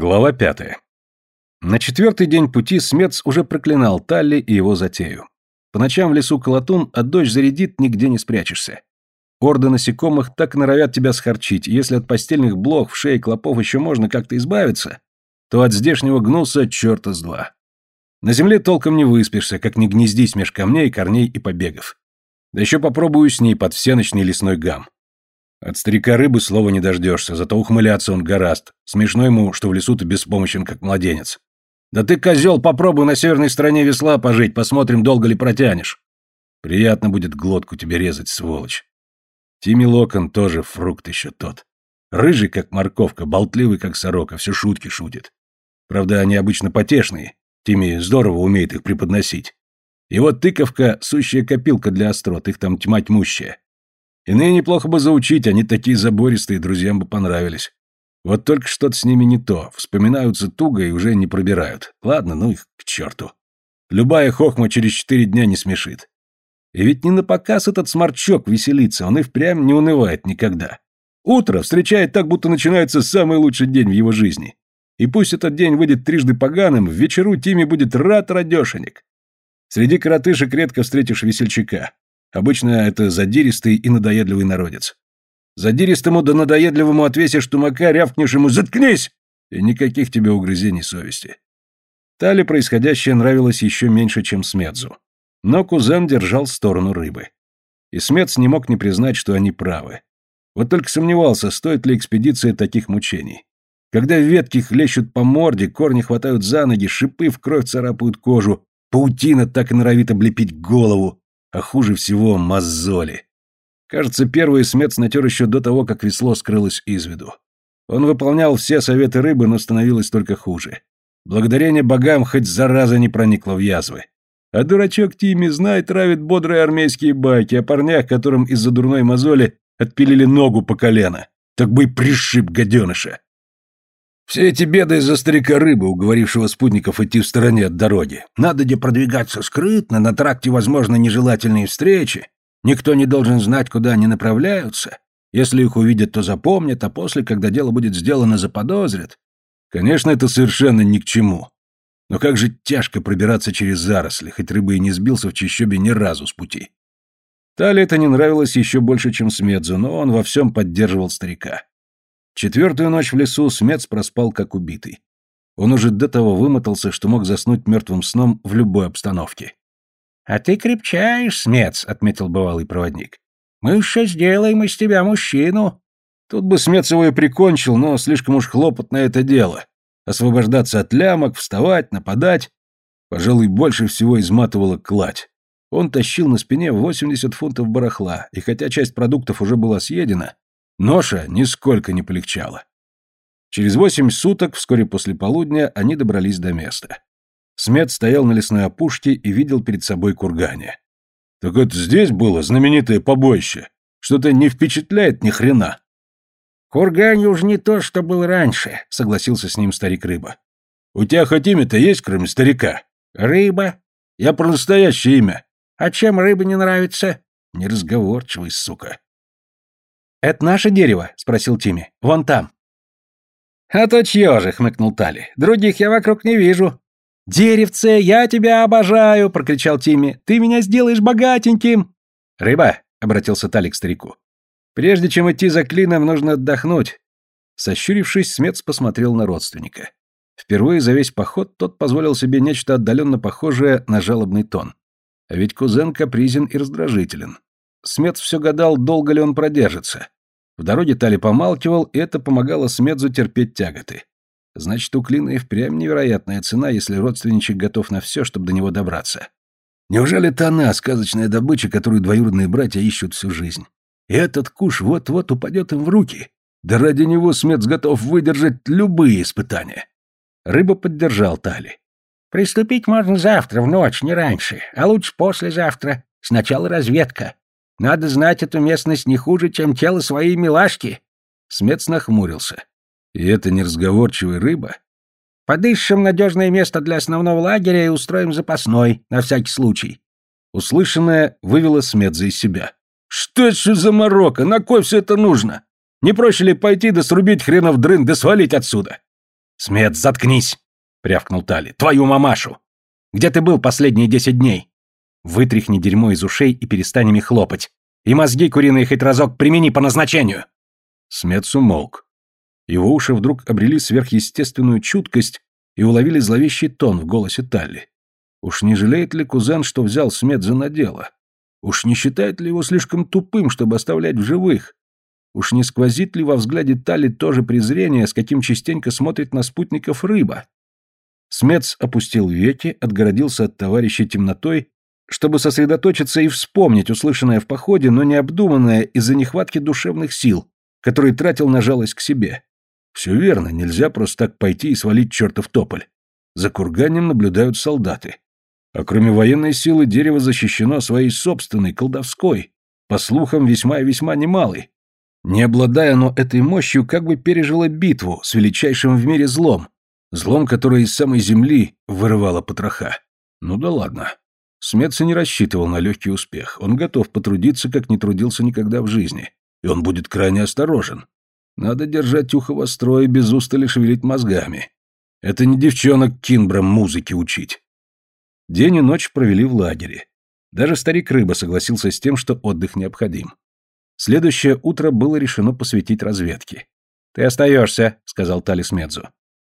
Глава пятая. На четвертый день пути Смец уже проклинал Талли и его затею. По ночам в лесу колотун, а дождь зарядит, нигде не спрячешься. Орды насекомых так норовят тебя схорчить, если от постельных блох в шее клопов еще можно как-то избавиться, то от здешнего гнуса черта с два. На земле толком не выспишься, как не гнездись меж камней, корней и побегов. Да еще попробую с ней под всеночный лесной гам. От старика рыбы слова не дождешься, зато ухмыляться он гораст. Смешно ему, что в лесу ты беспомощен, как младенец. Да ты, козел, попробуй на северной стороне весла пожить, посмотрим, долго ли протянешь. Приятно будет глотку тебе резать, сволочь. Тимми Локон тоже фрукт еще тот. Рыжий, как морковка, болтливый, как сорока, все шутки шутит. Правда, они обычно потешные. Тимми здорово умеет их преподносить. И вот тыковка — сущая копилка для острот, их там тьма тьмущая. Иные неплохо бы заучить, они такие забористые, друзьям бы понравились. Вот только что-то с ними не то, вспоминаются туго и уже не пробирают. Ладно, ну их к черту. Любая хохма через четыре дня не смешит. И ведь не на показ этот сморчок веселится, он и впрямь не унывает никогда. Утро встречает так, будто начинается самый лучший день в его жизни. И пусть этот день выйдет трижды поганым, в вечеру Тиме будет рад радешенек. Среди коротышек редко встретишь весельчака. Обычно это задиристый и надоедливый народец. Задиристому да надоедливому отвесишь тумака, рявкнешь ему «Заткнись!» и никаких тебе угрызений совести. Тали происходящее нравилось еще меньше, чем Смедзу. Но кузен держал сторону рыбы. И Смец не мог не признать, что они правы. Вот только сомневался, стоит ли экспедиция таких мучений. Когда ветки хлещут по морде, корни хватают за ноги, шипы в кровь царапают кожу, паутина так и норовит облепить голову, а хуже всего мозоли. Кажется, первый смец натер еще до того, как весло скрылось из виду. Он выполнял все советы рыбы, но становилось только хуже. Благодарение богам хоть зараза не проникла в язвы. А дурачок Тимми знает, травит бодрые армейские байки о парнях, которым из-за дурной мозоли отпилили ногу по колено. Так бы и пришиб гаденыша. Все эти беды из-за старика рыбы, уговорившего спутников идти в стороне от дороги. Надо где продвигаться скрытно, на тракте возможны нежелательные встречи. Никто не должен знать, куда они направляются. Если их увидят, то запомнят, а после, когда дело будет сделано, заподозрят. Конечно, это совершенно ни к чему. Но как же тяжко пробираться через заросли, хоть рыба и не сбился в чищобе ни разу с пути. Тале это не нравилось еще больше, чем Смедзу, но он во всем поддерживал старика. Четвертую ночь в лесу Смец проспал как убитый. Он уже до того вымотался, что мог заснуть мертвым сном в любой обстановке. «А ты крепчаешь, Смец», — отметил бывалый проводник. «Мы еще сделаем из тебя мужчину». Тут бы Смец его и прикончил, но слишком уж хлопотно это дело. Освобождаться от лямок, вставать, нападать. Пожалуй, больше всего изматывала кладь. Он тащил на спине 80 фунтов барахла, и хотя часть продуктов уже была съедена, Ноша нисколько не полегчала. Через восемь суток, вскоре после полудня, они добрались до места. Смет стоял на лесной опушке и видел перед собой кургане. «Так это здесь было знаменитое побоище? Что-то не впечатляет ни хрена». «Кургане уж не то, что был раньше», — согласился с ним старик Рыба. «У тебя хоть имя-то есть, кроме старика?» «Рыба». «Я про настоящее имя». «А чем рыба не нравится?» «Неразговорчивый, сука». «Это наше дерево?» — спросил Тимми. «Вон там». «А то чье же?» — хмыкнул Тали. «Других я вокруг не вижу». «Деревце, я тебя обожаю!» — прокричал Тимми. «Ты меня сделаешь богатеньким!» «Рыба!» — обратился Тали к старику. «Прежде чем идти за клином, нужно отдохнуть». Сощурившись, Смец посмотрел на родственника. Впервые за весь поход тот позволил себе нечто отдаленно похожее на жалобный тон. А ведь кузен капризен и раздражителен. Смец все гадал, долго ли он продержится. В дороге Тали помалкивал, и это помогало Смедзу терпеть тяготы. Значит, у Клина и впрямь невероятная цена, если родственничек готов на все, чтобы до него добраться. Неужели это она, сказочная добыча, которую двоюродные братья ищут всю жизнь? И этот куш вот-вот упадет им в руки. Да ради него Смец готов выдержать любые испытания. Рыба поддержал Тали. «Приступить можно завтра, в ночь, не раньше, а лучше послезавтра. Сначала разведка. Надо знать эту местность не хуже, чем тело своей милашки. Смец нахмурился. И это неразговорчивая рыба? Подыщем надежное место для основного лагеря и устроим запасной, на всякий случай. Услышанное вывело Смедза из себя. Что это за морока? На кой все это нужно? Не проще ли пойти да срубить хренов дрын да свалить отсюда? Смет, заткнись! рявкнул Тали. Твою мамашу! Где ты был последние десять дней? Вытряхни дерьмо из ушей и перестань ими хлопать. И мозги куриные хоть разок примени по назначению. Смец умолк. Его уши вдруг обрели сверхъестественную чуткость и уловили зловещий тон в голосе Талли. Уж не жалеет ли кузен, что взял Смедза на дело? Уж не считает ли его слишком тупым, чтобы оставлять в живых? Уж не сквозит ли во взгляде Тали тоже презрение, с каким частенько смотрит на спутников рыба? Смец опустил веки, отгородился от товарища темнотой, чтобы сосредоточиться и вспомнить услышанное в походе, но необдуманное из-за нехватки душевных сил, которые тратил на жалость к себе. Все верно, нельзя просто так пойти и свалить чертов тополь. За курганем наблюдают солдаты. А кроме военной силы дерево защищено своей собственной, колдовской, по слухам, весьма и весьма немалой. Не обладая оно этой мощью, как бы пережило битву с величайшим в мире злом, злом, которое из самой земли вырывало потроха. Ну да ладно. Смеца не рассчитывал на легкий успех. Он готов потрудиться, как не трудился никогда в жизни. И он будет крайне осторожен. Надо держать ухо востро и без устали шевелить мозгами. Это не девчонок Кинбрам музыки учить. День и ночь провели в лагере. Даже старик Рыба согласился с тем, что отдых необходим. Следующее утро было решено посвятить разведке. «Ты остаешься», — сказал Талис Медзу.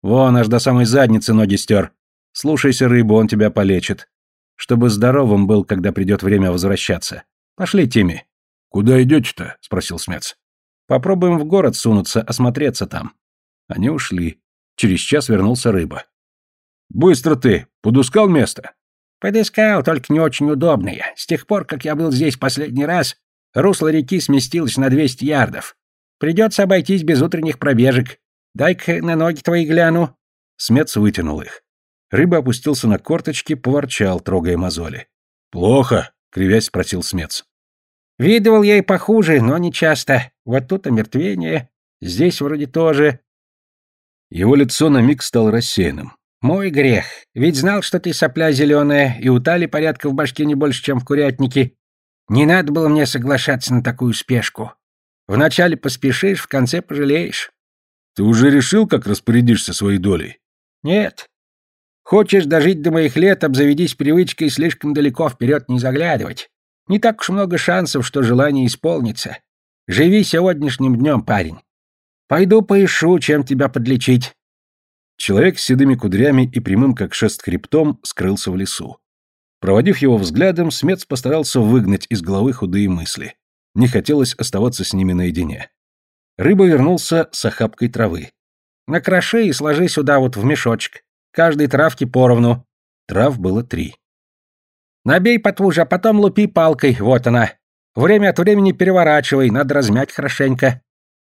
«Вон, аж до самой задницы ноги стер. Слушайся рыбу, он тебя полечит. Чтобы здоровым был, когда придет время возвращаться. Пошли, Тимми». «Куда идете-то?» — спросил Смец. «Попробуем в город сунуться, осмотреться там». Они ушли. Через час вернулся рыба. «Быстро ты! Подускал место?» Подыскал, только не очень удобные. С тех пор, как я был здесь последний раз, русло реки сместилось на 200 ярдов. Придется обойтись без утренних пробежек. Дай-ка на ноги твои гляну». Смец вытянул их. Рыба опустился на корточки, поворчал, трогая мозоли. «Плохо», — кривясь спросил Смец. «Видывал я и похуже, но не часто. Вот тут омертвение, здесь вроде тоже». Его лицо на миг стало рассеянным. «Мой грех. Ведь знал, что ты сопля зеленая, и у Тали порядка в башке не больше, чем в курятнике. Не надо было мне соглашаться на такую спешку. Вначале поспешишь, в конце пожалеешь». «Ты уже решил, как распорядишься своей долей?» «Нет. Хочешь дожить до моих лет, обзаведись привычкой слишком далеко вперед не заглядывать. Не так уж много шансов, что желание исполнится. Живи сегодняшним днем, парень. Пойду поищу, чем тебя подлечить». Человек с седыми кудрями и прямым как шест хребтом скрылся в лесу. Проводив его взглядом, Смец постарался выгнать из головы худые мысли. Не хотелось оставаться с ними наедине. Рыба вернулся с охапкой травы. «Накроши и сложи сюда вот в мешочек. Каждой травке поровну». Трав было три. «Набей потуже, а потом лупи палкой, вот она. Время от времени переворачивай, надо размять хорошенько».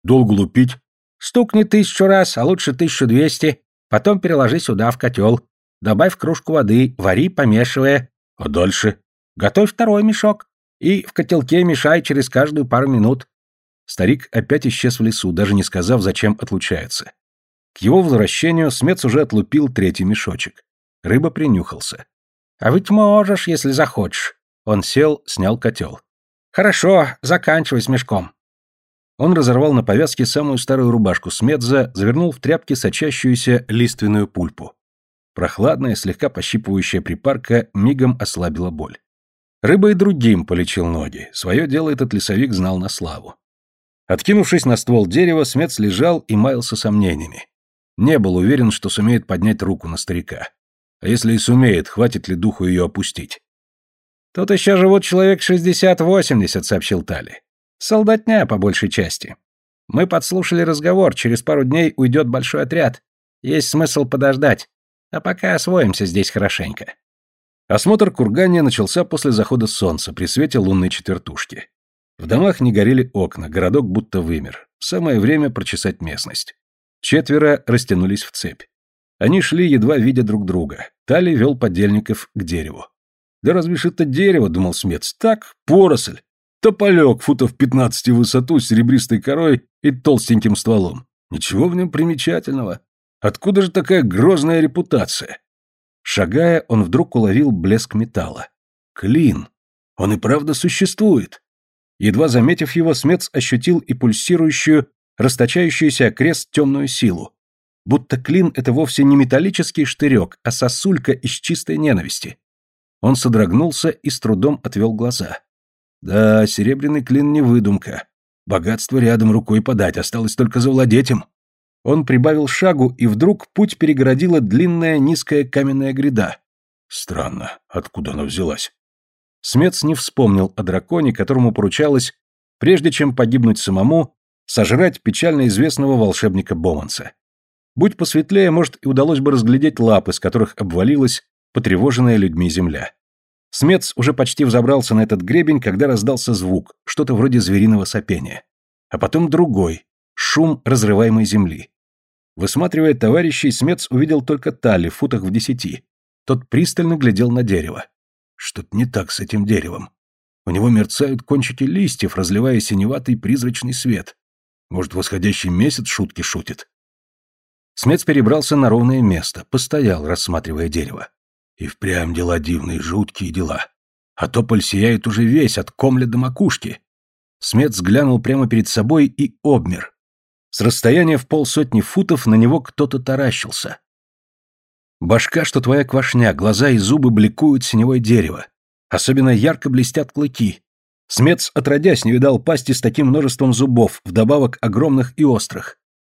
«Долго лупить?» «Стукни тысячу раз, а лучше тысячу двести. Потом переложи сюда в котел. Добавь кружку воды, вари, помешивая. А дальше? Готовь второй мешок. И в котелке мешай через каждую пару минут. Старик опять исчез в лесу, даже не сказав, зачем отлучается. Его возвращению Смец уже отлупил третий мешочек. Рыба принюхался. «А ведь можешь, если захочешь». Он сел, снял котел. «Хорошо, заканчивай с мешком». Он разорвал на повязке самую старую рубашку Смедза, завернул в тряпки сочащуюся лиственную пульпу. Прохладная, слегка пощипывающая припарка мигом ослабила боль. Рыба и другим полечил ноги. Свое дело этот лесовик знал на славу. Откинувшись на ствол дерева, Смец лежал и маялся сомнениями. Не был уверен, что сумеет поднять руку на старика. А если и сумеет, хватит ли духу ее опустить? «Тут еще живут человек шестьдесят-восемьдесят», — сообщил Тали. Солдатня, по большей части. Мы подслушали разговор, через пару дней уйдет большой отряд. Есть смысл подождать. А пока освоимся здесь хорошенько. Осмотр кургания начался после захода солнца при свете лунной четвертушки. В домах не горели окна, городок будто вымер. Самое время прочесать местность. Четверо растянулись в цепь. Они шли, едва видя друг друга. Тали вел подельников к дереву. «Да разве ж это дерево?» — думал Смец. «Так, поросль. Тополек футов 15 в высоту с серебристой корой и толстеньким стволом. Ничего в нем примечательного. Откуда же такая грозная репутация? Шагая, он вдруг уловил блеск металла. Клин. Он и правда существует. Едва заметив его, Смец ощутил и пульсирующую, расточающуюся окрест темную силу. Будто клин — это вовсе не металлический штырек, а сосулька из чистой ненависти. Он содрогнулся и с трудом отвел глаза. Да, серебряный клин не выдумка. Богатство рядом рукой подать, осталось только завладеть им. Он прибавил шагу, и вдруг путь перегородила длинная низкая каменная гряда. Странно, откуда она взялась? Смец не вспомнил о драконе, которому поручалось, прежде чем погибнуть самому, сожрать печально известного волшебника Боманса. Будь посветлее, может, и удалось бы разглядеть лапы, с которых обвалилась потревоженная людьми земля. Смец уже почти взобрался на этот гребень, когда раздался звук, что-то вроде звериного сопения. А потом другой, шум разрываемой земли. Высматривая товарищей, Смец увидел только Тали в футах в десяти. Тот пристально глядел на дерево. Что-то не так с этим деревом. У него мерцают кончики листьев, разливая синеватый призрачный свет. Может, восходящий месяц шутки шутит? Смец перебрался на ровное место, постоял, рассматривая дерево. И впрямь дела дивные, жуткие дела. А тополь сияет уже весь, от комля до макушки. Смец глянул прямо перед собой и обмер. С расстояния в полсотни футов на него кто-то таращился. Башка, что твоя квашня, глаза и зубы бликуют синевой дерево. Особенно ярко блестят клыки. Смец, отродясь, не видал пасти с таким множеством зубов, вдобавок огромных и острых.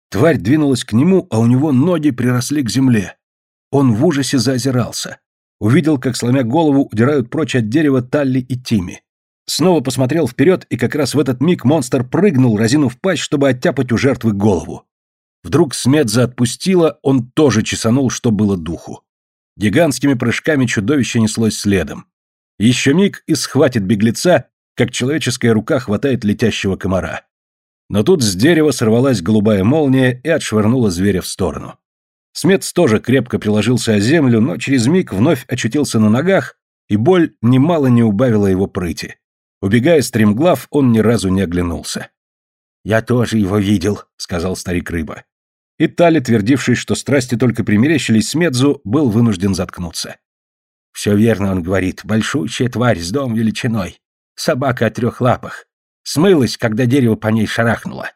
Тварь двинулась к нему, а у него ноги приросли к земле. Он в ужасе заозирался. Увидел, как, сломя голову, удирают прочь от дерева Талли и Тими. Снова посмотрел вперед, и как раз в этот миг монстр прыгнул, разинув пасть, чтобы оттяпать у жертвы голову. Вдруг Смедза отпустила, он тоже чесанул, что было духу. Гигантскими прыжками чудовище неслось следом. Еще миг и схватит беглеца, как человеческая рука хватает летящего комара. Но тут с дерева сорвалась голубая молния и отшвырнула зверя в сторону. Смец тоже крепко приложился о землю, но через миг вновь очутился на ногах, и боль немало не убавила его прыти. Убегая стремглав, он ни разу не оглянулся. «Я тоже его видел», — сказал старик рыба. И Тали, твердивший, что страсти только примерещились Смедзу, был вынужден заткнуться. «Все верно, он говорит, большущая тварь с дом величиной. Собака о трех лапах. Смылась, когда дерево по ней шарахнуло.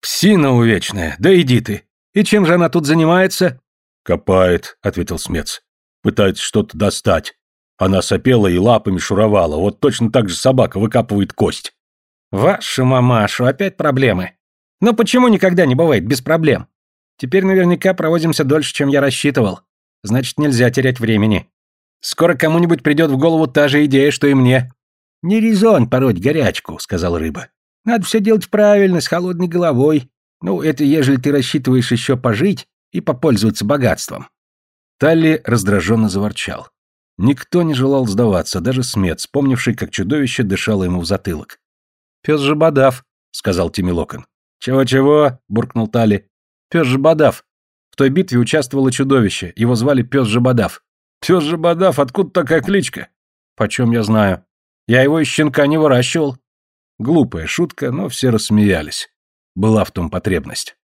«Псина увечная, да иди ты! И чем же она тут занимается?» «Копает», — ответил Смец. «Пытается что-то достать. Она сопела и лапами шуровала, вот точно так же собака выкапывает кость». «Вашу мамашу, опять проблемы. Но почему никогда не бывает без проблем? Теперь наверняка проводимся дольше, чем я рассчитывал. Значит, нельзя терять времени. Скоро кому-нибудь придет в голову та же идея, что и мне. «Не резон пороть горячку», — сказал рыба. «Надо все делать правильно, с холодной головой. Ну, это ежели ты рассчитываешь еще пожить и попользоваться богатством». Талли раздраженно заворчал. Никто не желал сдаваться, даже смет, вспомнивший, как чудовище дышало ему в затылок. «Пес же бодав», — сказал Тимилокон. «Чего-чего?» — буркнул Тали. «Пес же бодав. В той битве участвовало чудовище, его звали Пес же бодав». «Пес же бодав, откуда такая кличка?» «Почем я знаю?» Я его из щенка не выращивал. Глупая шутка, но все рассмеялись. Была в том потребность.